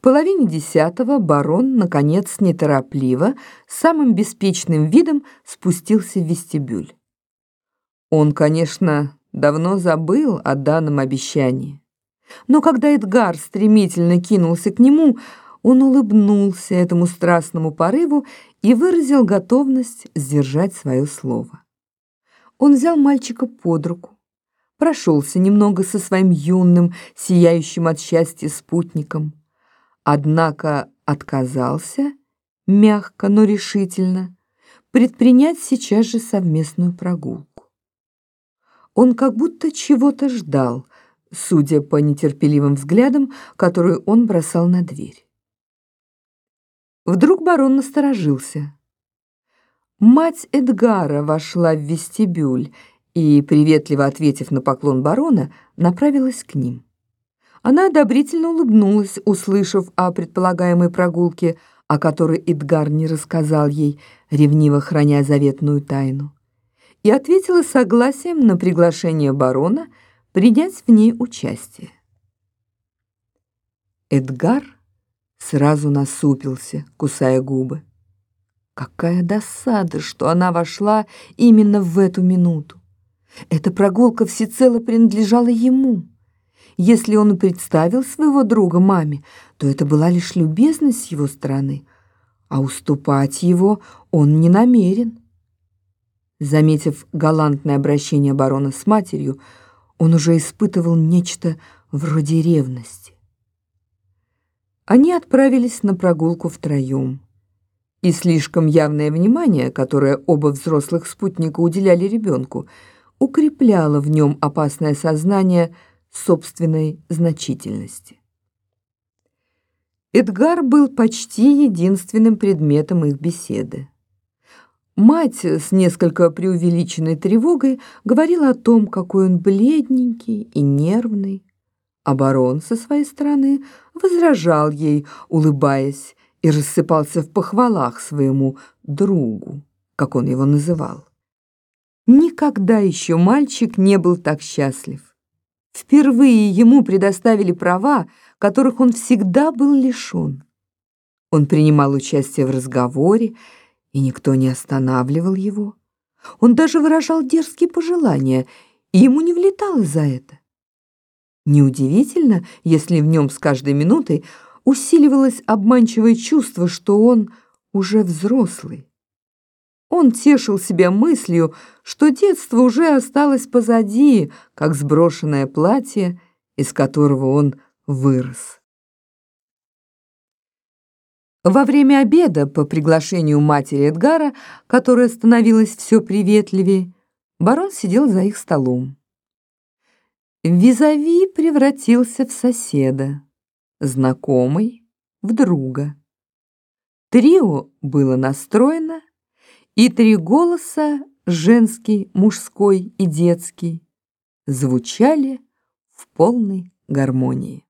В половине десятого барон, наконец, неторопливо, самым беспечным видом спустился в вестибюль. Он, конечно, давно забыл о данном обещании. Но когда Эдгар стремительно кинулся к нему, он улыбнулся этому страстному порыву и выразил готовность сдержать свое слово. Он взял мальчика под руку, прошелся немного со своим юным, сияющим от счастья спутником, однако отказался, мягко, но решительно, предпринять сейчас же совместную прогулку. Он как будто чего-то ждал, судя по нетерпеливым взглядам, которые он бросал на дверь. Вдруг барон насторожился. Мать Эдгара вошла в вестибюль и, приветливо ответив на поклон барона, направилась к ним. Она одобрительно улыбнулась, услышав о предполагаемой прогулке, о которой Эдгар не рассказал ей, ревниво храня заветную тайну, и ответила согласием на приглашение барона принять в ней участие. Эдгар сразу насупился, кусая губы. Какая досада, что она вошла именно в эту минуту. Эта прогулка всецело принадлежала ему. Если он представил своего друга маме, то это была лишь любезность его стороны, а уступать его он не намерен. Заметив галантное обращение барона с матерью, он уже испытывал нечто вроде ревности. Они отправились на прогулку втроем. И слишком явное внимание, которое оба взрослых спутника уделяли ребенку, укрепляло в нем опасное сознание собственной значительности. Эдгар был почти единственным предметом их беседы. Мать с несколько преувеличенной тревогой говорила о том, какой он бледненький и нервный, барон со своей стороны возражал ей, улыбаясь, и рассыпался в похвалах своему другу, как он его называл. Никогда еще мальчик не был так счастлив. Впервые ему предоставили права, которых он всегда был лишен. Он принимал участие в разговоре, и никто не останавливал его. Он даже выражал дерзкие пожелания, и ему не влетало за это. Неудивительно, если в нем с каждой минутой усиливалось обманчивое чувство, что он уже взрослый. Он тешил себя мыслью, что детство уже осталось позади, как сброшенное платье, из которого он вырос. Во время обеда, по приглашению матери Эдгара, которая становилась все приветливее, барон сидел за их столом. Визави превратился в соседа, знакомый в друга. Трио было настроено, и три голоса, женский, мужской и детский, звучали в полной гармонии.